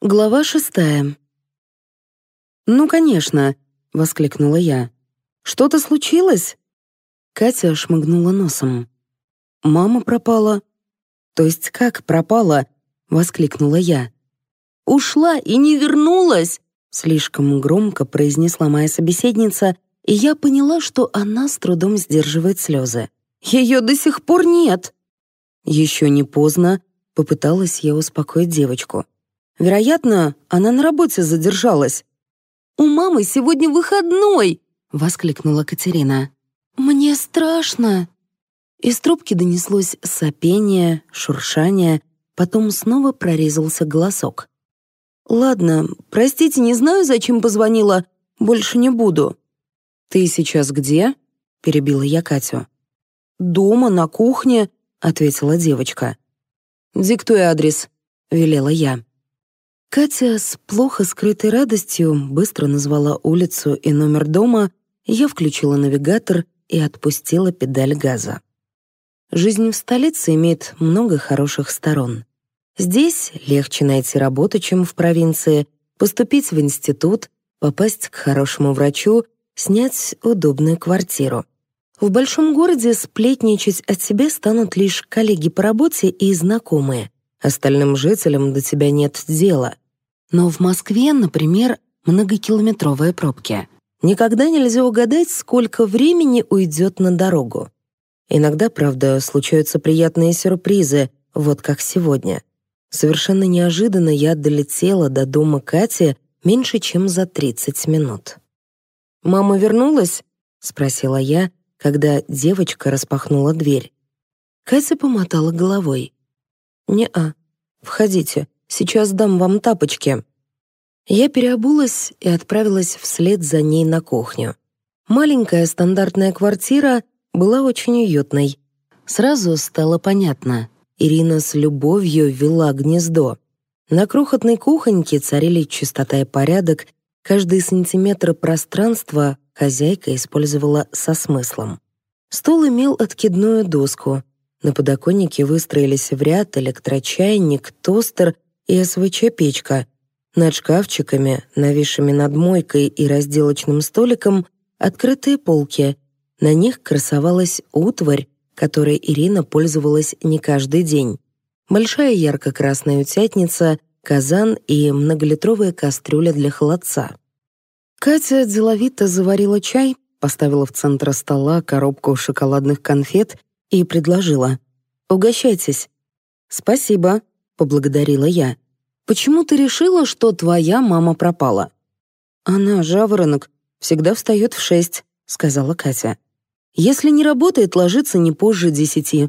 Глава шестая. «Ну, конечно», — воскликнула я. «Что-то случилось?» Катя шмыгнула носом. «Мама пропала». «То есть как пропала?» — воскликнула я. «Ушла и не вернулась!» Слишком громко произнесла моя собеседница, и я поняла, что она с трудом сдерживает слезы. «Ее до сих пор нет!» «Еще не поздно», — попыталась я успокоить девочку. Вероятно, она на работе задержалась. «У мамы сегодня выходной!» — воскликнула Катерина. «Мне страшно!» Из трубки донеслось сопение, шуршание, потом снова прорезался голосок. «Ладно, простите, не знаю, зачем позвонила. Больше не буду». «Ты сейчас где?» — перебила я Катю. «Дома, на кухне», — ответила девочка. «Диктуй адрес», — велела я. Катя с плохо скрытой радостью быстро назвала улицу и номер дома, я включила навигатор и отпустила педаль газа. Жизнь в столице имеет много хороших сторон. Здесь легче найти работу, чем в провинции, поступить в институт, попасть к хорошему врачу, снять удобную квартиру. В большом городе сплетничать от себя станут лишь коллеги по работе и знакомые — Остальным жителям до тебя нет дела. Но в Москве, например, многокилометровые пробки. Никогда нельзя угадать, сколько времени уйдет на дорогу. Иногда, правда, случаются приятные сюрпризы, вот как сегодня. Совершенно неожиданно я долетела до дома Кати меньше, чем за 30 минут. «Мама вернулась?» — спросила я, когда девочка распахнула дверь. Катя помотала головой. «Не-а. Входите. Сейчас дам вам тапочки». Я переобулась и отправилась вслед за ней на кухню. Маленькая стандартная квартира была очень уютной. Сразу стало понятно. Ирина с любовью вела гнездо. На крохотной кухоньке царили чистота и порядок, каждый сантиметр пространства хозяйка использовала со смыслом. Стол имел откидную доску, на подоконнике выстроились в ряд электрочайник, тостер и СВЧ-печка. Над шкафчиками, нависшими над мойкой и разделочным столиком, открытые полки. На них красовалась утварь, которой Ирина пользовалась не каждый день. Большая ярко-красная утятница, казан и многолитровая кастрюля для холодца. Катя деловито заварила чай, поставила в центр стола коробку шоколадных конфет и предложила. «Угощайтесь». «Спасибо», — поблагодарила я. «Почему ты решила, что твоя мама пропала?» «Она жаворонок, всегда встает в шесть», — сказала Катя. «Если не работает, ложится не позже десяти.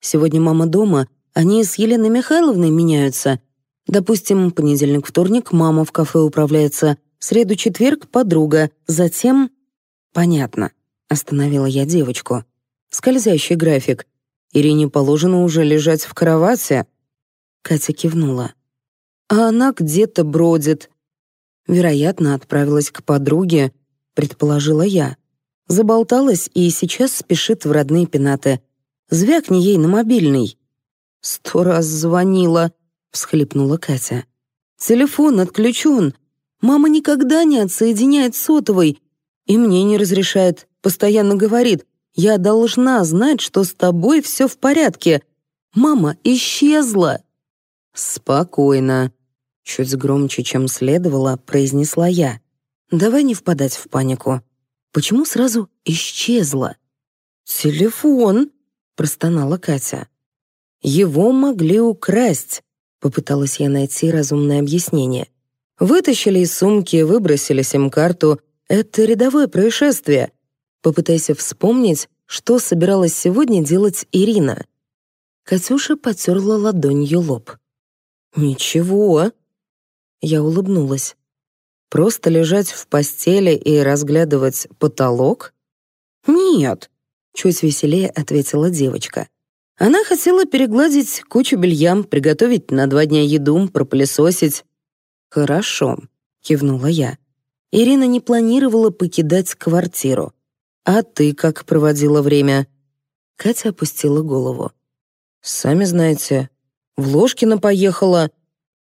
Сегодня мама дома, они с Еленой Михайловной меняются. Допустим, понедельник-вторник мама в кафе управляется, среду-четверг — подруга, затем...» «Понятно», — остановила я девочку. Скользящий график. Ирине положено уже лежать в кровати. Катя кивнула. А она где-то бродит. Вероятно, отправилась к подруге, предположила я. Заболталась и сейчас спешит в родные пенаты. Звякни ей на мобильный. «Сто раз звонила», — всхлипнула Катя. «Телефон отключен. Мама никогда не отсоединяет сотовый. И мне не разрешает. Постоянно говорит, я должна знать, что с тобой все в порядке. Мама исчезла». «Спокойно», — чуть громче, чем следовало, произнесла я. «Давай не впадать в панику. Почему сразу исчезла?» «Телефон», — простонала Катя. «Его могли украсть», — попыталась я найти разумное объяснение. «Вытащили из сумки, выбросили сим-карту. Это рядовое происшествие. Попытайся вспомнить, что собиралась сегодня делать Ирина. Катюша потерла ладонью лоб. «Ничего». Я улыбнулась. «Просто лежать в постели и разглядывать потолок?» «Нет», — чуть веселее ответила девочка. Она хотела перегладить кучу белья, приготовить на два дня еду, пропылесосить. «Хорошо», — кивнула я. Ирина не планировала покидать квартиру. «А ты как проводила время?» Катя опустила голову. «Сами знаете, в Ложкино поехала».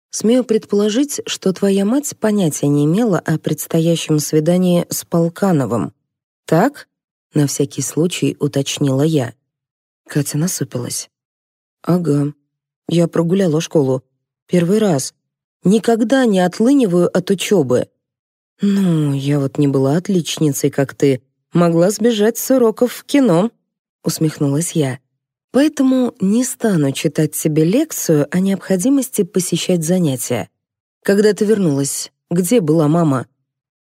Смею предположить, что твоя мать понятия не имела о предстоящем свидании с Полкановым. Так? На всякий случай уточнила я. Катя насупилась. Ага. Я прогуляла школу. Первый раз. Никогда не отлыниваю от учебы. Ну, я вот не была отличницей, как ты. Могла сбежать с уроков в кино, усмехнулась я. Поэтому не стану читать себе лекцию о необходимости посещать занятия. Когда ты вернулась, где была мама?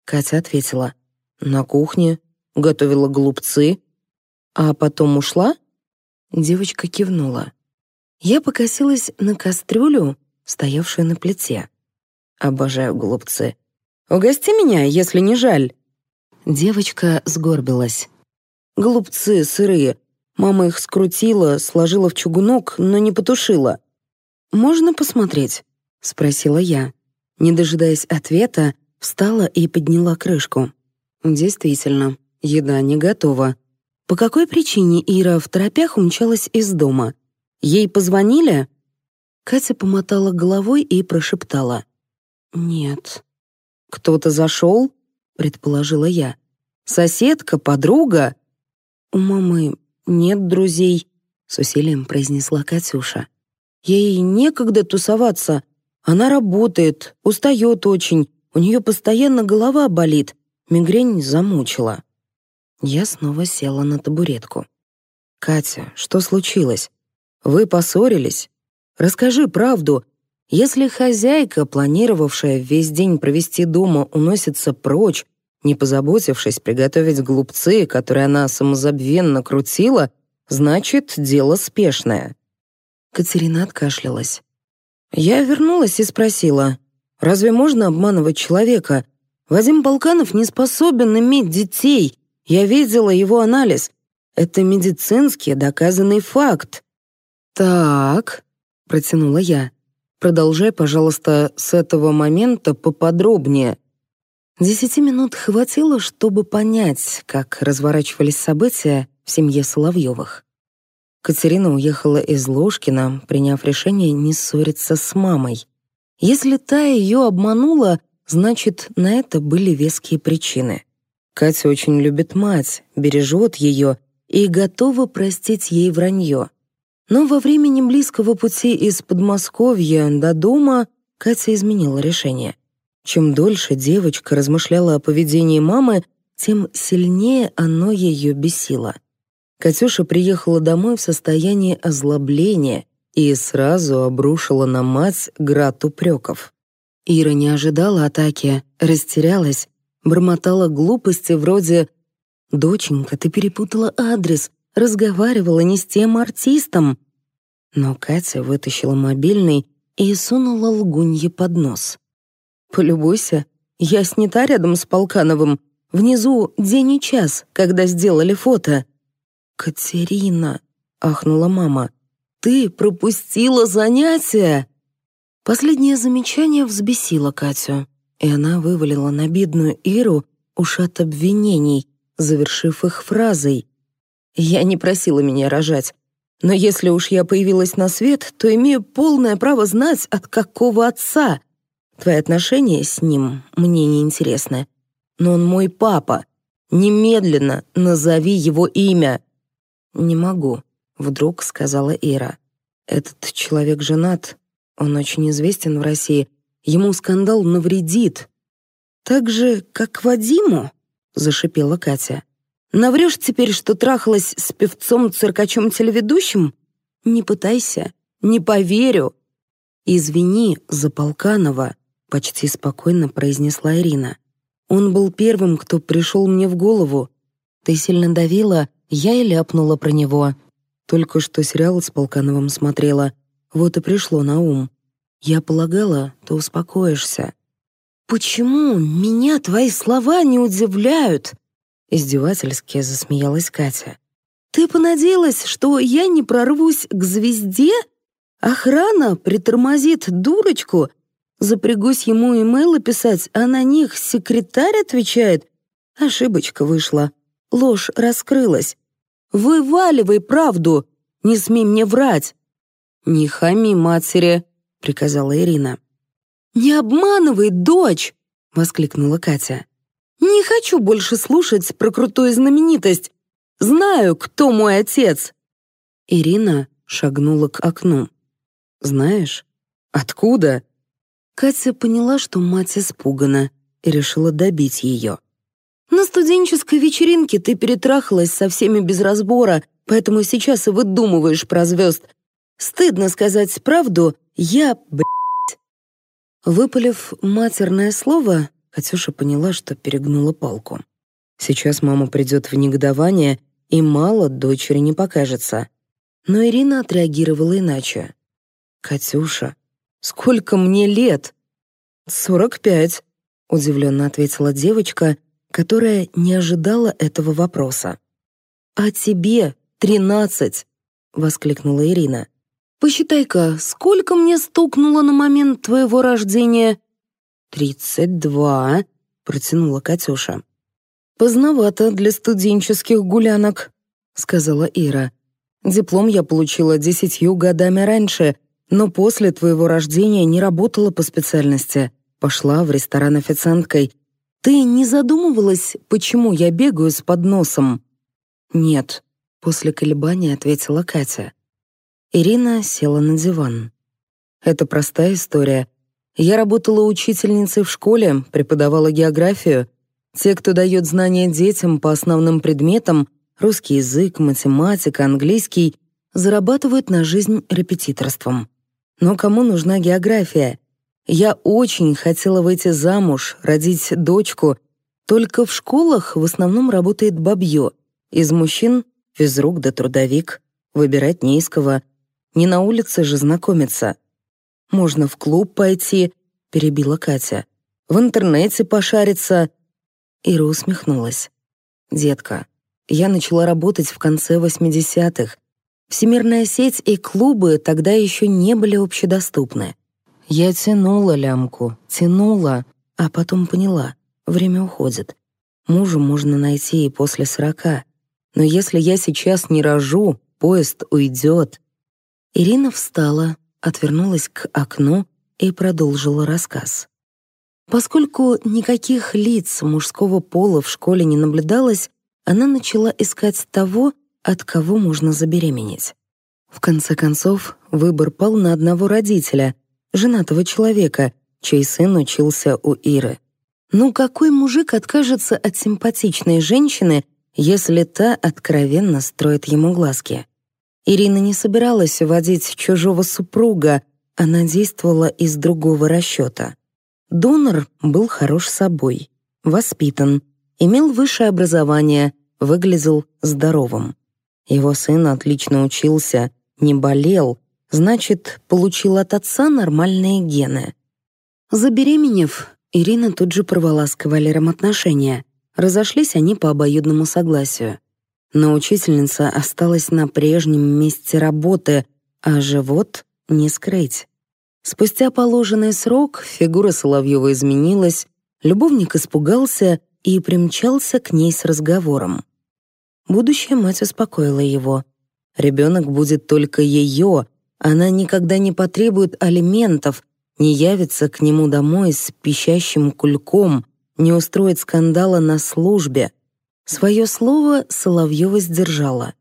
Катя ответила: на кухне, готовила голубцы. А потом ушла? Девочка кивнула. Я покосилась на кастрюлю, стоявшую на плите. Обожаю голубцы. Угости меня, если не жаль. Девочка сгорбилась. Голубцы сырые, Мама их скрутила, сложила в чугунок, но не потушила. «Можно посмотреть?» — спросила я. Не дожидаясь ответа, встала и подняла крышку. Действительно, еда не готова. По какой причине Ира в торопях умчалась из дома? Ей позвонили? Катя помотала головой и прошептала. «Нет». «Кто-то зашел?» — предположила я. «Соседка, подруга?» «У мамы нет друзей», — с усилием произнесла Катюша. «Ей некогда тусоваться. Она работает, устает очень, у нее постоянно голова болит, мигрень замучила». Я снова села на табуретку. «Катя, что случилось? Вы поссорились? Расскажи правду. Если хозяйка, планировавшая весь день провести дома, уносится прочь, не позаботившись приготовить глупцы, которые она самозабвенно крутила, значит, дело спешное. Катерина откашлялась. Я вернулась и спросила, разве можно обманывать человека? Вадим Балканов не способен иметь детей. Я видела его анализ. Это медицинский доказанный факт. «Так», — протянула я, — «продолжай, пожалуйста, с этого момента поподробнее». Десяти минут хватило, чтобы понять, как разворачивались события в семье Соловьевых. Катерина уехала из Ложкина, приняв решение не ссориться с мамой. Если та ее обманула, значит, на это были веские причины. Катя очень любит мать, бережет ее и готова простить ей вранье. Но во времени близкого пути из Подмосковья до дома Катя изменила решение. Чем дольше девочка размышляла о поведении мамы, тем сильнее оно ее бесило. Катюша приехала домой в состоянии озлобления и сразу обрушила на мать град упреков. Ира не ожидала атаки, растерялась, бормотала глупости вроде «Доченька, ты перепутала адрес, разговаривала не с тем артистом». Но Катя вытащила мобильный и сунула лгунье под нос. Полюбуйся, я снята рядом с Полкановым. Внизу день и час, когда сделали фото. Катерина, ахнула мама. Ты пропустила занятия. Последнее замечание взбесило Катю, и она вывалила на бедную Иру ушат обвинений, завершив их фразой: "Я не просила меня рожать, но если уж я появилась на свет, то имею полное право знать, от какого отца. Твои отношения с ним мне не интересны. Но он мой папа. Немедленно назови его имя. Не могу, вдруг сказала Ира. Этот человек женат. Он очень известен в России. Ему скандал навредит. Так же, как Вадиму, зашипела Катя. Наврешь теперь, что трахалась с певцом-циркачом-телеведущим? Не пытайся, не поверю. Извини за Полканова почти спокойно произнесла Ирина. Он был первым, кто пришел мне в голову. Ты сильно давила, я и ляпнула про него. Только что сериал с Полкановым смотрела, вот и пришло на ум. Я полагала, ты успокоишься. Почему меня твои слова не удивляют? Издевательски засмеялась Катя. Ты понадеялась, что я не прорвусь к звезде? Охрана притормозит дурочку, Запрягусь ему имейлы писать, а на них секретарь отвечает. Ошибочка вышла. Ложь раскрылась. Вываливай правду. Не смей мне врать. Не хами матери, приказала Ирина. «Не обманывай, дочь!» — воскликнула Катя. «Не хочу больше слушать про крутую знаменитость. Знаю, кто мой отец!» Ирина шагнула к окну. «Знаешь, откуда?» Катя поняла, что мать испугана, и решила добить ее. «На студенческой вечеринке ты перетрахалась со всеми без разбора, поэтому сейчас и выдумываешь про звезд. Стыдно сказать правду, я, блядь». Выпалив матерное слово, Катюша поняла, что перегнула палку. Сейчас мама придет в негодование, и мало дочери не покажется. Но Ирина отреагировала иначе. «Катюша, сколько мне лет?» «Сорок пять», — удивленно ответила девочка, которая не ожидала этого вопроса. «А тебе тринадцать», — воскликнула Ирина. «Посчитай-ка, сколько мне стукнуло на момент твоего рождения?» «Тридцать два», — протянула Катюша. «Поздновато для студенческих гулянок», — сказала Ира. Диплом я получила десятью годами раньше, но после твоего рождения не работала по специальности. Пошла в ресторан официанткой. Ты не задумывалась, почему я бегаю с подносом? Нет, после колебания ответила Катя. Ирина села на диван. Это простая история. Я работала учительницей в школе, преподавала географию. Те, кто дает знания детям по основным предметам — русский язык, математика, английский зарабатывают на жизнь репетиторством. Но кому нужна география? Я очень хотела выйти замуж, родить дочку, только в школах в основном работает бабье. Из мужчин — физрук да трудовик. Выбирать не кого. Не на улице же знакомиться. Можно в клуб пойти, — перебила Катя. В интернете пошариться. Ира усмехнулась. «Детка, я начала работать в конце 80-х. Всемирная сеть и клубы тогда еще не были общедоступны. Я тянула лямку, тянула, а потом поняла — время уходит. Мужа можно найти и после сорока. Но если я сейчас не рожу, поезд уйдет. Ирина встала, отвернулась к окну и продолжила рассказ. Поскольку никаких лиц мужского пола в школе не наблюдалось, она начала искать того, от кого можно забеременеть. В конце концов, выбор пал на одного родителя, женатого человека, чей сын учился у Иры. Ну какой мужик откажется от симпатичной женщины, если та откровенно строит ему глазки? Ирина не собиралась водить чужого супруга, она действовала из другого расчета. Донор был хорош собой, воспитан, имел высшее образование, выглядел здоровым. Его сын отлично учился, не болел, значит, получил от отца нормальные гены. Забеременев, Ирина тут же порвала с кавалером отношения. Разошлись они по обоюдному согласию. Но учительница осталась на прежнем месте работы, а живот не скрыть. Спустя положенный срок фигура Соловьева изменилась, любовник испугался и примчался к ней с разговором. Будущая мать успокоила его. Ребенок будет только ее, она никогда не потребует алиментов, не явится к нему домой с пищащим кульком, не устроит скандала на службе. Свое слово Соловьева сдержала.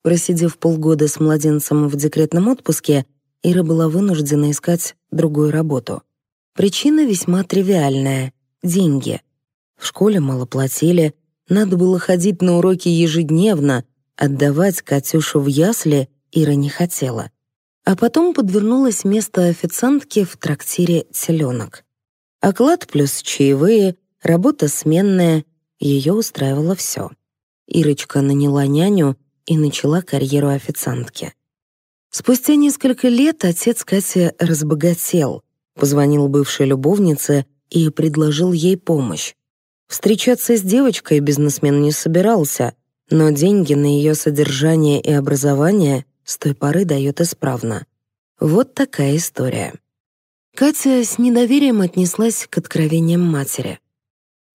Просидев полгода с младенцем в декретном отпуске, Ира была вынуждена искать другую работу. Причина весьма тривиальная — деньги. В школе мало платили, надо было ходить на уроки ежедневно, отдавать Катюшу в ясли Ира не хотела. А потом подвернулось место официантки в трактире «Теленок». Оклад плюс чаевые, работа сменная, ее устраивало все. Ирочка наняла няню и начала карьеру официантки. Спустя несколько лет отец Кати разбогател, позвонил бывшей любовнице и предложил ей помощь. Встречаться с девочкой бизнесмен не собирался, но деньги на ее содержание и образование с той поры дает исправно. Вот такая история. Катя с недоверием отнеслась к откровениям матери.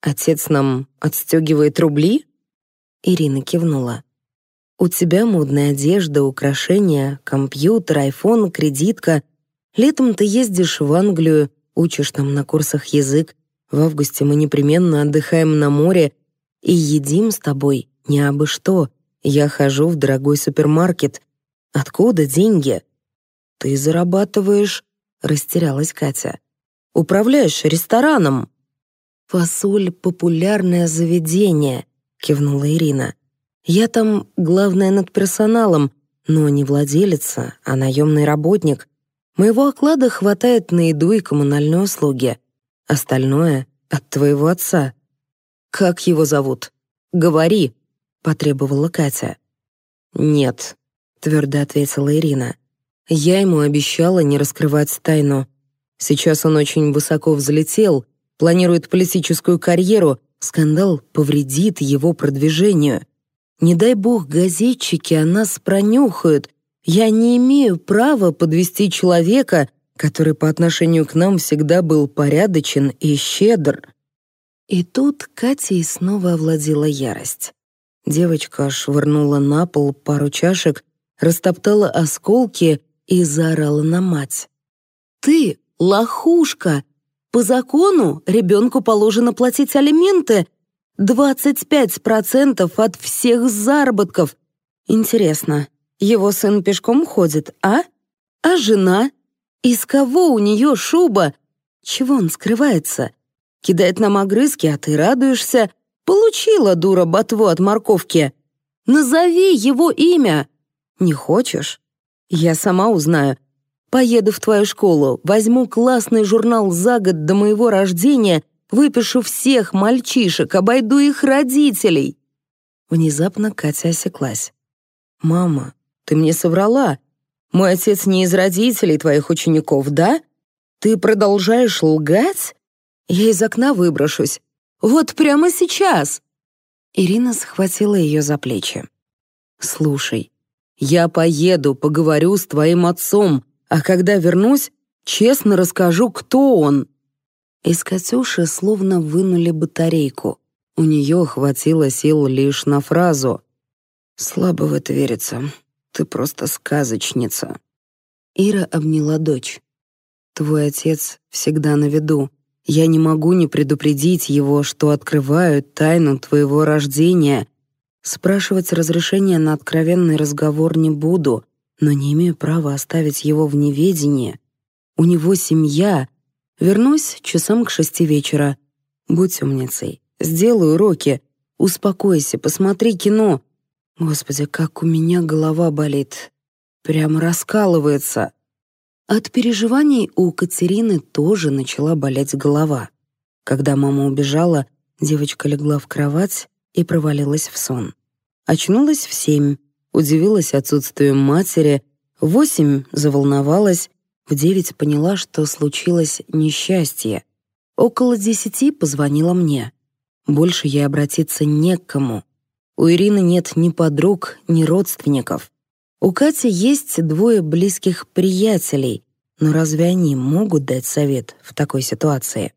«Отец нам отстегивает рубли?» Ирина кивнула. «У тебя модная одежда, украшения, компьютер, айфон, кредитка. Летом ты ездишь в Англию, учишь там на курсах язык, в августе мы непременно отдыхаем на море и едим с тобой не абы что. Я хожу в дорогой супермаркет. Откуда деньги? Ты зарабатываешь, растерялась Катя. Управляешь рестораном. Фасоль — популярное заведение, кивнула Ирина. Я там главное над персоналом, но не владелица, а наемный работник. Моего оклада хватает на еду и коммунальные услуги. Остальное — от твоего отца. Как его зовут? Говори, — потребовала Катя. Нет, — твердо ответила Ирина. Я ему обещала не раскрывать тайну. Сейчас он очень высоко взлетел, планирует политическую карьеру, скандал повредит его продвижению. Не дай бог газетчики о нас пронюхают. Я не имею права подвести человека, который по отношению к нам всегда был порядочен и щедр. И тут Катей снова овладела ярость. Девочка швырнула на пол пару чашек, растоптала осколки и заорала на мать. «Ты лохушка! По закону ребенку положено платить алименты, 25% от всех заработков. Интересно, его сын пешком ходит, а? А жена? Из кого у нее шуба? Чего он скрывается? Кидает нам огрызки, а ты радуешься. Получила, дура, ботву от морковки. Назови его имя. Не хочешь? Я сама узнаю. Поеду в твою школу, возьму классный журнал за год до моего рождения Выпишу всех мальчишек, обойду их родителей!» Внезапно Катя осеклась. «Мама, ты мне соврала. Мой отец не из родителей твоих учеников, да? Ты продолжаешь лгать? Я из окна выброшусь. Вот прямо сейчас!» Ирина схватила ее за плечи. «Слушай, я поеду, поговорю с твоим отцом, а когда вернусь, честно расскажу, кто он. Из Катюши словно вынули батарейку. У нее хватило сил лишь на фразу «Слабо в это верится. Ты просто сказочница». Ира обняла дочь. «Твой отец всегда на виду. Я не могу не предупредить его, что открываю тайну твоего рождения. Спрашивать разрешения на откровенный разговор не буду, но не имею права оставить его в неведении. У него семья — Вернусь часам к шести вечера. Будь умницей. Сделай уроки. Успокойся, посмотри кино. Господи, как у меня голова болит. Прямо раскалывается. От переживаний у Катерины тоже начала болеть голова. Когда мама убежала, девочка легла в кровать и провалилась в сон. Очнулась в семь, удивилась отсутствию матери, в восемь заволновалась, в девять поняла, что случилось несчастье. Около десяти позвонила мне. Больше ей обратиться не к кому. У Ирины нет ни подруг, ни родственников. У Кати есть двое близких приятелей, но разве они могут дать совет в такой ситуации?